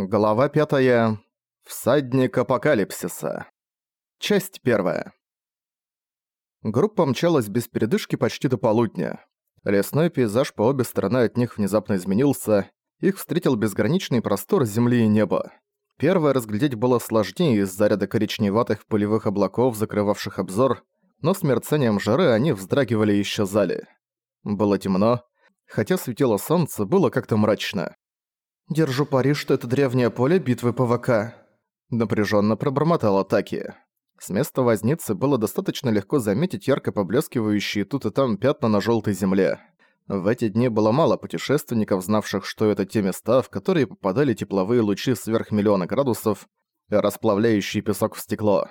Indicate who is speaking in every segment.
Speaker 1: Глава пятая. Всадник апокалипсиса. Часть первая. Группа мчалась без передышки почти до полудня. Лесной пейзаж по обе стороны от них внезапно изменился, их встретил безграничный простор земли и неба. Первое разглядеть было сложнее из-за ряда коричневатых пылевых облаков, закрывавших обзор, но с мерцанием жары они вздрагивали и исчезали. Было темно, хотя светило солнце, было как-то мрачно. «Держу пари, что это древнее поле битвы ПВК», — напряженно пробормотал Атаки. С места возницы было достаточно легко заметить ярко поблескивающие тут и там пятна на желтой земле. В эти дни было мало путешественников, знавших, что это те места, в которые попадали тепловые лучи сверх миллиона градусов, расплавляющие песок в стекло.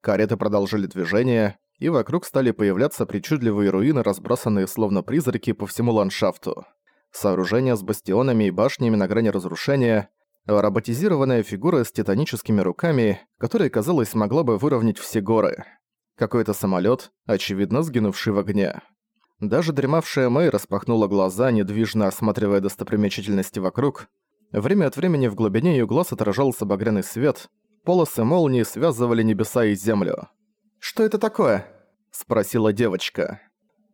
Speaker 1: Кареты продолжили движение, и вокруг стали появляться причудливые руины, разбросанные словно призраки по всему ландшафту сооружение с бастионами и башнями на грани разрушения, роботизированная фигура с титаническими руками, которая, казалось, могла бы выровнять все горы. Какой-то самолет, очевидно, сгинувший в огне. Даже дремавшая Мэй распахнула глаза, недвижно осматривая достопримечательности вокруг. Время от времени в глубине ее глаз отражался багряный свет, полосы молнии связывали небеса и землю. «Что это такое?» – спросила девочка.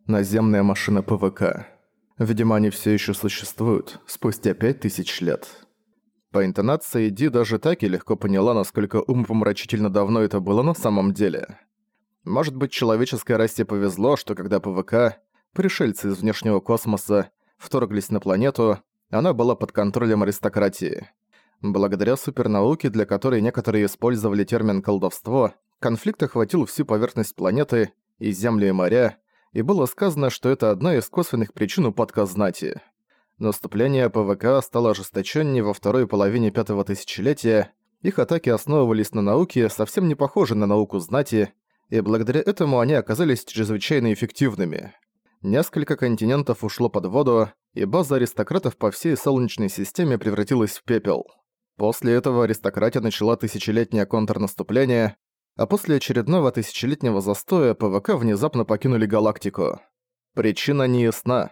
Speaker 1: «Наземная машина ПВК», Видимо, они все еще существуют, спустя пять тысяч лет. По интонации Ди даже так и легко поняла, насколько умопомрачительно давно это было на самом деле. Может быть, человеческой расе повезло, что когда ПВК, пришельцы из внешнего космоса, вторглись на планету, она была под контролем аристократии. Благодаря супернауке, для которой некоторые использовали термин «колдовство», конфликт охватил всю поверхность планеты, и земли и моря, и было сказано, что это одна из косвенных причин упадка знати. Наступление ПВК стало ожесточеннее во второй половине пятого тысячелетия, их атаки основывались на науке, совсем не похожей на науку знати, и благодаря этому они оказались чрезвычайно эффективными. Несколько континентов ушло под воду, и база аристократов по всей Солнечной системе превратилась в пепел. После этого аристократия начала тысячелетнее контрнаступление, а после очередного тысячелетнего застоя ПВК внезапно покинули галактику. Причина не ясна,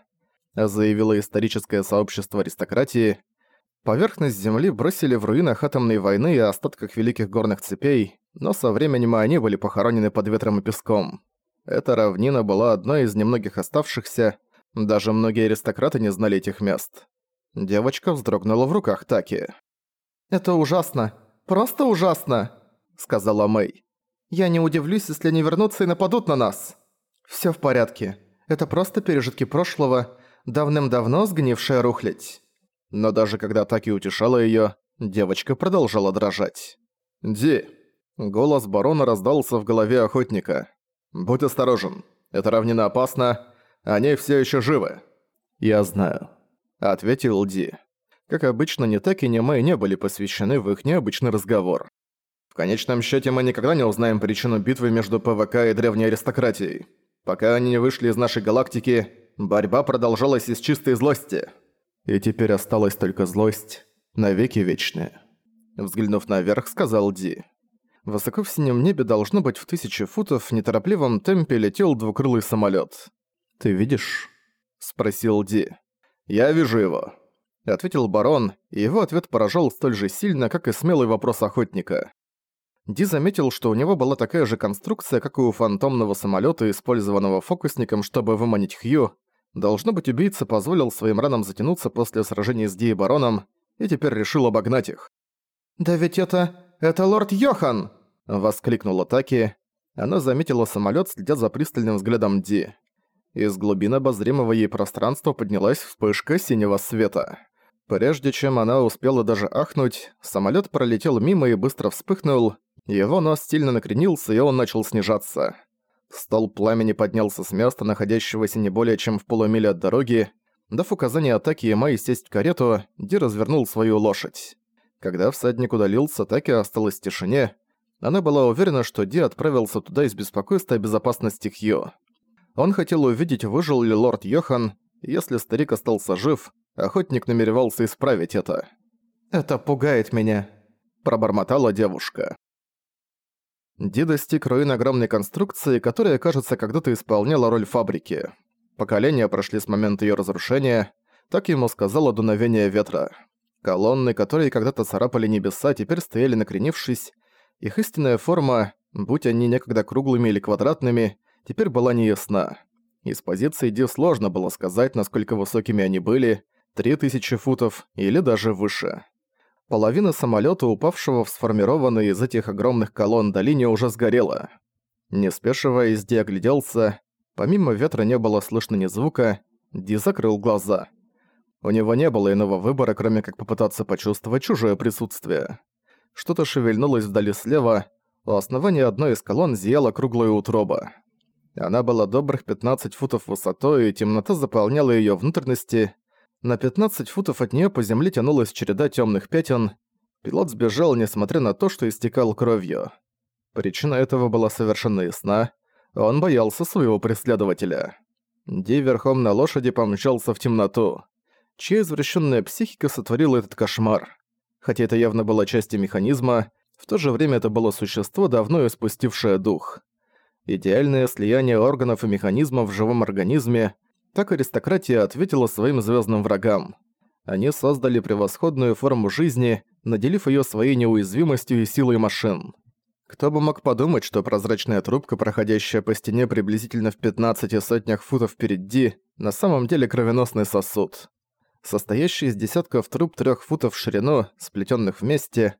Speaker 1: заявило историческое сообщество аристократии. Поверхность Земли бросили в руинах атомной войны и остатках великих горных цепей, но со временем они были похоронены под ветром и песком. Эта равнина была одной из немногих оставшихся, даже многие аристократы не знали этих мест. Девочка вздрогнула в руках Таки. «Это ужасно! Просто ужасно!» — сказала Мэй. Я не удивлюсь, если они вернутся и нападут на нас. Всё в порядке. Это просто пережитки прошлого, давным-давно сгнившая рухлядь. Но даже когда Таки утешала её, девочка продолжала дрожать. «Ди!» Голос барона раздался в голове охотника. «Будь осторожен. Эта равнина опасна. Они всё ещё живы». «Я знаю», — ответил Ди. Как обычно, ни Таки, ни Мэй не были посвящены в их необычный разговор. В конечном счете мы никогда не узнаем причину битвы между ПВК и древней аристократией. Пока они не вышли из нашей галактики, борьба продолжалась из чистой злости. И теперь осталась только злость, навеки вечная. Взглянув наверх, сказал Ди. Высоко в синем небе должно быть в тысячи футов в неторопливом темпе летел двукрылый самолет. «Ты видишь?» – спросил Ди. «Я вижу его», – ответил барон, и его ответ поражал столь же сильно, как и смелый вопрос охотника. Ди заметил, что у него была такая же конструкция, как и у фантомного самолета, использованного фокусником, чтобы выманить Хью. Должно быть, убийца позволил своим ранам затянуться после сражения с Ди и Бароном, и теперь решил обогнать их. «Да ведь это... это лорд Йохан!» — воскликнула Таки. Она заметила самолет, следя за пристальным взглядом Ди. Из глубин обозримого ей пространства поднялась вспышка синего света. Прежде чем она успела даже ахнуть, самолет пролетел мимо и быстро вспыхнул, его нос сильно накренился, и он начал снижаться. Стол пламени поднялся с места, находящегося не более чем в полумиле от дороги. Дав указание атаки Ямай сесть в карету, Ди развернул свою лошадь. Когда всадник удалился, Таки осталась в тишине. Она была уверена, что Ди отправился туда из беспокойства о безопасности Хью. Он хотел увидеть, выжил ли лорд Йохан. Если старик остался жив, охотник намеревался исправить это. «Это пугает меня», – пробормотала девушка. Ди достиг руин огромной конструкции, которая, кажется, когда-то исполняла роль фабрики. Поколения прошли с момента её разрушения, так ему сказало дуновение ветра. Колонны, которые когда-то царапали небеса, теперь стояли накренившись. Их истинная форма, будь они некогда круглыми или квадратными, теперь была неясна. Из позиции Ди сложно было сказать, насколько высокими они были, 3000 футов или даже выше. Половина самолета, упавшего в сформированные из этих огромных колонн долине, уже сгорела. Не спешиваясь, Ди огляделся. Помимо ветра не было слышно ни звука. Ди закрыл глаза. У него не было иного выбора, кроме как попытаться почувствовать чужое присутствие. Что-то шевельнулось вдали слева, у основания одной из колонн зияла круглая утроба. Она была добрых 15 футов высотой, и темнота заполняла ее внутренности. На 15 футов от нее по земле тянулась череда темных пятен. Пилот сбежал, несмотря на то, что истекал кровью. Причина этого была совершенно ясна. Он боялся своего преследователя. Ди верхом на лошади помчался в темноту чья извращенная психика сотворила этот кошмар. Хотя это явно было частью механизма, в то же время это было существо, давно испустившее дух. Идеальное слияние органов и механизмов в живом организме, так аристократия ответила своим звездным врагам. Они создали превосходную форму жизни, наделив ее своей неуязвимостью и силой машин. Кто бы мог подумать, что прозрачная трубка, проходящая по стене приблизительно в 15 сотнях футов впереди, на самом деле кровеносный сосуд состоящий из десятков труб трех футов в ширину, сплетенных вместе.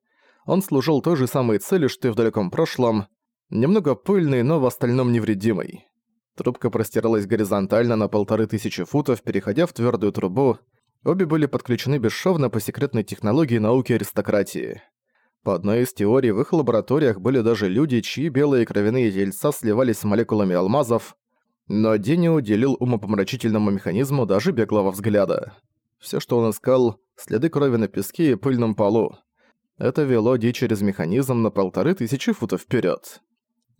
Speaker 1: Он служил той же самой цели, что и в далеком прошлом, немного пыльный, но в остальном невредимый. Трубка простиралась горизонтально на полторы тысячи футов, переходя в твердую трубу. Обе были подключены бесшовно по секретной технологии науки аристократии. По одной из теорий, в их лабораториях были даже люди, чьи белые кровяные тельца сливались с молекулами алмазов, но Дени уделил умопомрачительному механизму даже беглого взгляда. Все, что он искал, следы крови на песке и пыльном полу. Это вело Ди через механизм на полторы тысячи футов вперед.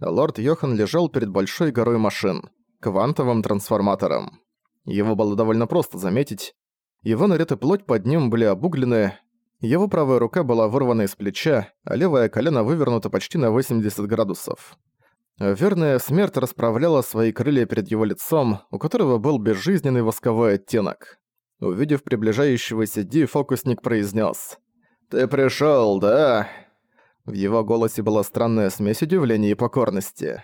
Speaker 1: Лорд Йохан лежал перед большой горой машин, квантовым трансформатором. Его было довольно просто заметить. Его наряд и плоть под ним были обуглены, его правая рука была вырвана из плеча, а левое колено вывернуто почти на 80 градусов. Верная смерть расправляла свои крылья перед его лицом, у которого был безжизненный восковой оттенок. Увидев приближающегося Ди, фокусник произнес: «Ты пришёл, да?» В его голосе была странная смесь удивления и покорности.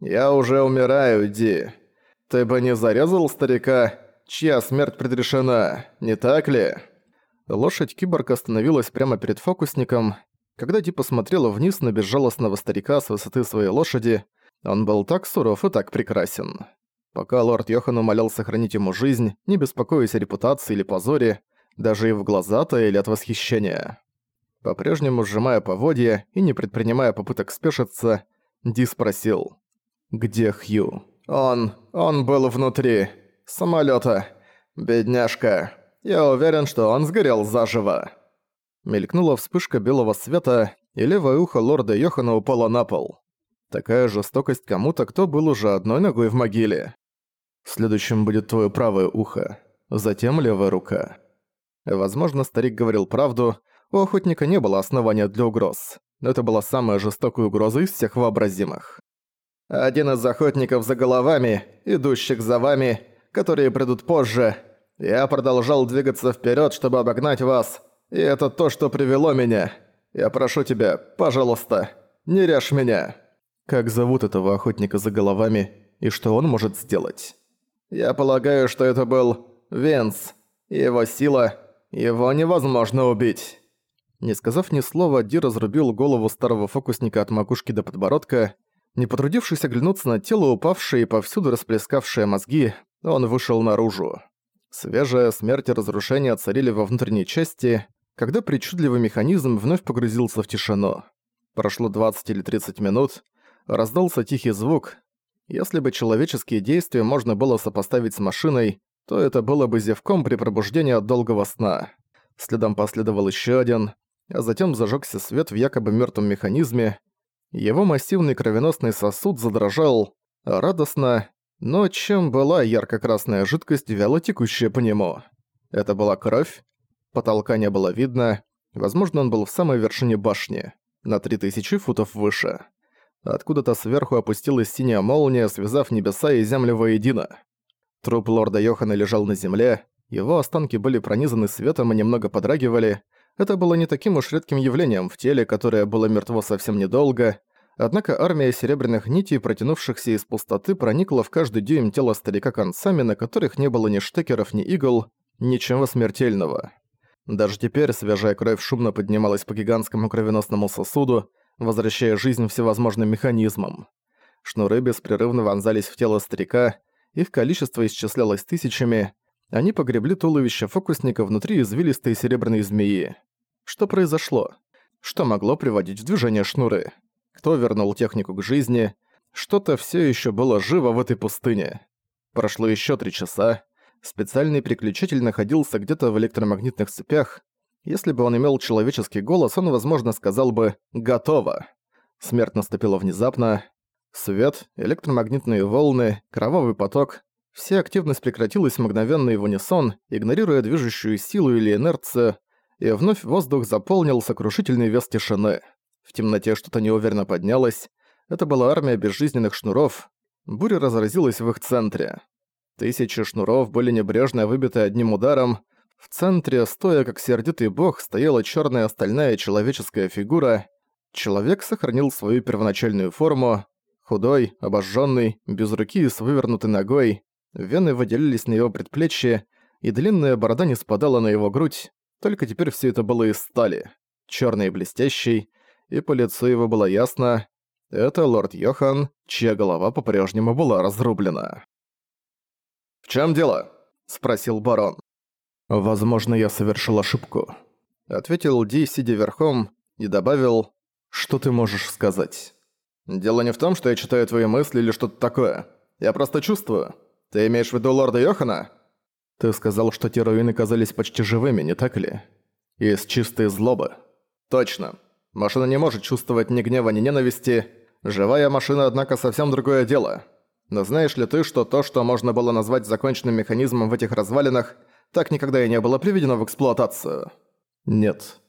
Speaker 1: «Я уже умираю, Ди. Ты бы не зарезал старика, чья смерть предрешена, не так ли?» Лошадь-киборг остановилась прямо перед фокусником. Когда Ди посмотрела вниз на безжалостного старика с высоты своей лошади, он был так суров и так прекрасен. Пока лорд Йохан умолял сохранить ему жизнь, не беспокоясь о репутации или позоре, даже и в глаза таяли от восхищения. По-прежнему сжимая поводья и не предпринимая попыток спешиться, Ди спросил. «Где Хью?» «Он... он был внутри. самолета. Бедняжка. Я уверен, что он сгорел заживо». Мелькнула вспышка белого света, и левое ухо лорда Йохана упало на пол. Такая жестокость кому-то, кто был уже одной ногой в могиле. Следующим будет твое правое ухо, затем левая рука. Возможно, старик говорил правду, у охотника не было основания для угроз. Но это была самая жестокая угроза из всех вообразимых. Один из охотников за головами, идущих за вами, которые придут позже. Я продолжал двигаться вперед, чтобы обогнать вас, и это то, что привело меня. Я прошу тебя, пожалуйста, не режь меня. Как зовут этого охотника за головами и что он может сделать? Я полагаю, что это был Венс. Его сила, его невозможно убить. Не сказав ни слова, Ди разрубил голову старого фокусника от макушки до подбородка. Не потрудившись оглянуться на тело, упавшее и повсюду расплескавшее мозги, он вышел наружу. Свежая смерть и разрушение царили во внутренней части, когда причудливый механизм вновь погрузился в тишину. Прошло 20 или 30 минут, раздался тихий звук, если бы человеческие действия можно было сопоставить с машиной, то это было бы зевком при пробуждении от долгого сна. Следом последовал еще один, а затем зажегся свет в якобы мертвом механизме. Его массивный кровеносный сосуд задрожал радостно, но чем была ярко-красная жидкость, вяло текущая по нему? Это была кровь? Потолка не было видно. Возможно, он был в самой вершине башни, на 3000 футов выше. Откуда-то сверху опустилась синяя молния, связав небеса и землю воедино. Труп лорда Йохана лежал на земле, его останки были пронизаны светом и немного подрагивали, Это было не таким уж редким явлением в теле, которое было мертво совсем недолго, однако армия серебряных нитей, протянувшихся из пустоты, проникла в каждый дюйм тела старика концами, на которых не было ни штекеров, ни игл, ничего смертельного. Даже теперь свежая кровь шумно поднималась по гигантскому кровеносному сосуду, возвращая жизнь всевозможным механизмам. Шнуры беспрерывно вонзались в тело старика, их количество исчислялось тысячами, они погребли туловище фокусника внутри извилистой серебряной змеи. Что произошло? Что могло приводить в движение шнуры? Кто вернул технику к жизни? Что-то все еще было живо в этой пустыне. Прошло еще три часа. Специальный переключатель находился где-то в электромагнитных цепях. Если бы он имел человеческий голос, он, возможно, сказал бы «Готово». Смерть наступила внезапно. Свет, электромагнитные волны, кровавый поток — вся активность прекратилась мгновенно и в унисон, игнорируя движущую силу или инерцию, и вновь воздух заполнил сокрушительный вес тишины. В темноте что-то неуверенно поднялось. Это была армия безжизненных шнуров. Буря разразилась в их центре. Тысячи шнуров были небрежно выбиты одним ударом. В центре, стоя как сердитый бог, стояла черная стальная человеческая фигура. Человек сохранил свою первоначальную форму, Худой, обожженный, без руки и с вывернутой ногой, вены выделились на его предплечье, и длинная борода не спадала на его грудь, только теперь все это было из стали, черный и блестящий, и по лицу его было ясно, это лорд Йохан, чья голова по-прежнему была разрублена. «В чем дело?» – спросил барон. «Возможно, я совершил ошибку», – ответил Ди, сидя верхом, и добавил, «Что ты можешь сказать?» «Дело не в том, что я читаю твои мысли или что-то такое. Я просто чувствую. Ты имеешь в виду лорда Йохана?» «Ты сказал, что те руины казались почти живыми, не так ли? Из чистой злобы». «Точно. Машина не может чувствовать ни гнева, ни ненависти. Живая машина, однако, совсем другое дело. Но знаешь ли ты, что то, что можно было назвать законченным механизмом в этих развалинах, так никогда и не было приведено в эксплуатацию?» «Нет».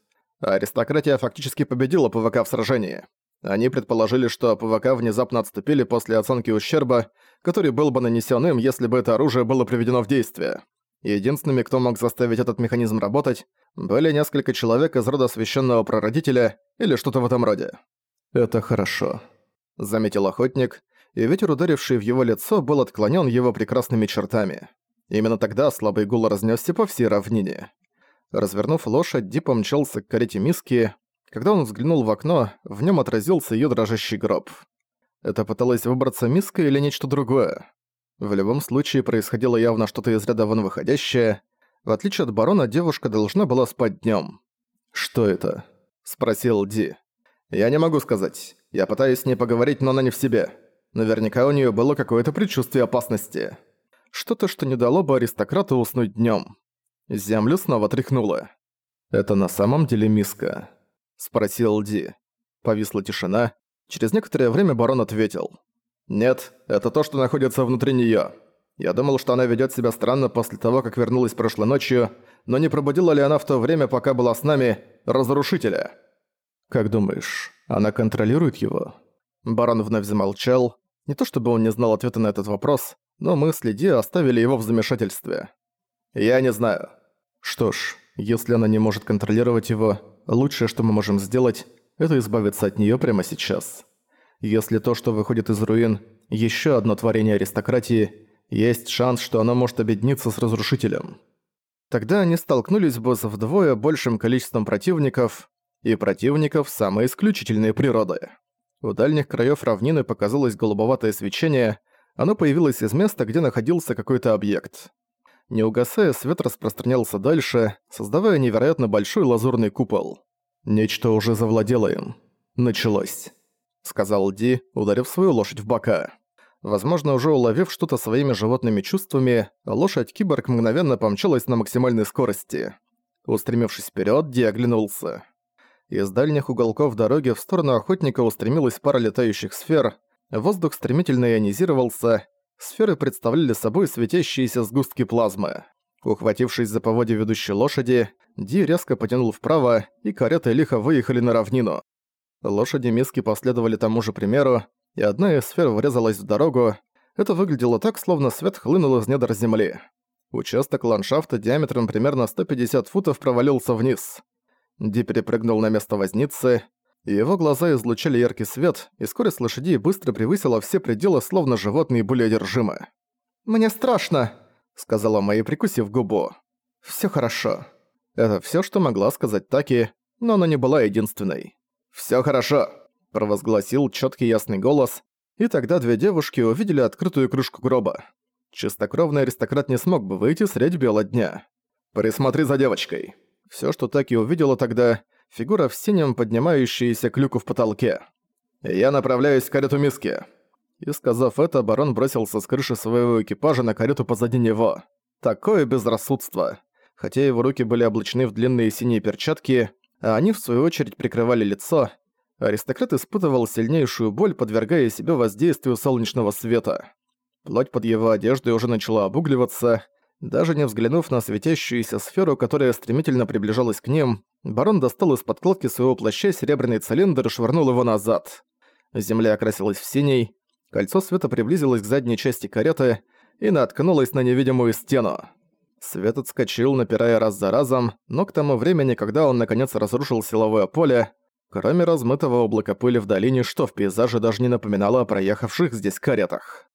Speaker 1: Аристократия фактически победила ПВК в сражении. Они предположили, что ПВК внезапно отступили после оценки ущерба, который был бы нанесен им, если бы это оружие было приведено в действие. Единственными, кто мог заставить этот механизм работать, были несколько человек из рода священного прародителя или что-то в этом роде. «Это хорошо», — заметил охотник, и ветер, ударивший в его лицо, был отклонен его прекрасными чертами. Именно тогда слабый гул разнесся по всей равнине. Развернув лошадь, Ди помчался к карете Миски, когда он взглянул в окно, в нем отразился ее дрожащий гроб. Это пыталась выбраться миска или нечто другое. В любом случае происходило явно что-то из ряда вон выходящее. В отличие от барона, девушка должна была спать днем. «Что это?» – спросил Ди. «Я не могу сказать. Я пытаюсь с ней поговорить, но она не в себе. Наверняка у нее было какое-то предчувствие опасности. Что-то, что не дало бы аристократу уснуть днем. Землю снова тряхнуло. Это на самом деле миска. — спросил Ди. Повисла тишина. Через некоторое время барон ответил. «Нет, это то, что находится внутри неё. Я думал, что она ведёт себя странно после того, как вернулась прошлой ночью, но не пробудила ли она в то время, пока была с нами, разрушителя?» «Как думаешь, она контролирует его?» Барон вновь замолчал. Не то чтобы он не знал ответа на этот вопрос, но мысли Ди оставили его в замешательстве. «Я не знаю». «Что ж, если она не может контролировать его, лучшее, что мы можем сделать, это избавиться от нее прямо сейчас. Если то, что выходит из руин, еще одно творение аристократии, есть шанс, что оно может объединиться с разрушителем. Тогда они столкнулись бы с вдвое большим количеством противников, и противников самой исключительной природы. У дальних краев равнины показалось голубоватое свечение, оно появилось из места, где находился какой-то объект. Не угасая, свет распространялся дальше, создавая невероятно большой лазурный купол. «Нечто уже завладело им. Началось», — сказал Ди, ударив свою лошадь в бока. Возможно, уже уловив что-то своими животными чувствами, лошадь-киборг мгновенно помчалась на максимальной скорости. Устремившись вперед, Ди оглянулся. Из дальних уголков дороги в сторону охотника устремилась пара летающих сфер, воздух стремительно ионизировался, Сферы представляли собой светящиеся сгустки плазмы. Ухватившись за поводья ведущей лошади, Ди резко потянул вправо, и карета лихо выехали на равнину. Лошади Миски последовали тому же примеру, и одна из сфер врезалась в дорогу. Это выглядело так, словно свет хлынул из недр земли. Участок ландшафта диаметром примерно 150 футов провалился вниз. Ди перепрыгнул на место возницы, его глаза излучали яркий свет, и скорость лошадей быстро превысила все пределы, словно животные были одержимы. «Мне страшно», — сказала Мэй, прикусив губу. «Всё хорошо». Это всё, что могла сказать Таки, но она не была единственной. «Всё хорошо», — провозгласил чёткий ясный голос, и тогда две девушки увидели открытую крышку гроба. Чистокровный аристократ не смог бы выйти средь бела дня. «Присмотри за девочкой». Всё, что Таки увидела тогда, фигура в синем, поднимающаяся к люку в потолке. «Я направляюсь к карету Миски». И сказав это, барон бросился с крыши своего экипажа на карету позади него. Такое безрассудство. Хотя его руки были облачены в длинные синие перчатки, а они в свою очередь прикрывали лицо, аристократ испытывал сильнейшую боль, подвергая себя воздействию солнечного света. Плоть под его одеждой уже начала обугливаться. Даже не взглянув на светящуюся сферу, которая стремительно приближалась к ним, барон достал из подкладки своего плаща серебряный цилиндр и швырнул его назад. Земля окрасилась в синий, кольцо света приблизилось к задней части кареты и наткнулось на невидимую стену. Свет отскочил, напирая раз за разом, но к тому времени, когда он наконец разрушил силовое поле, кроме размытого облака пыли в долине, что в пейзаже даже не напоминало о проехавших здесь каретах.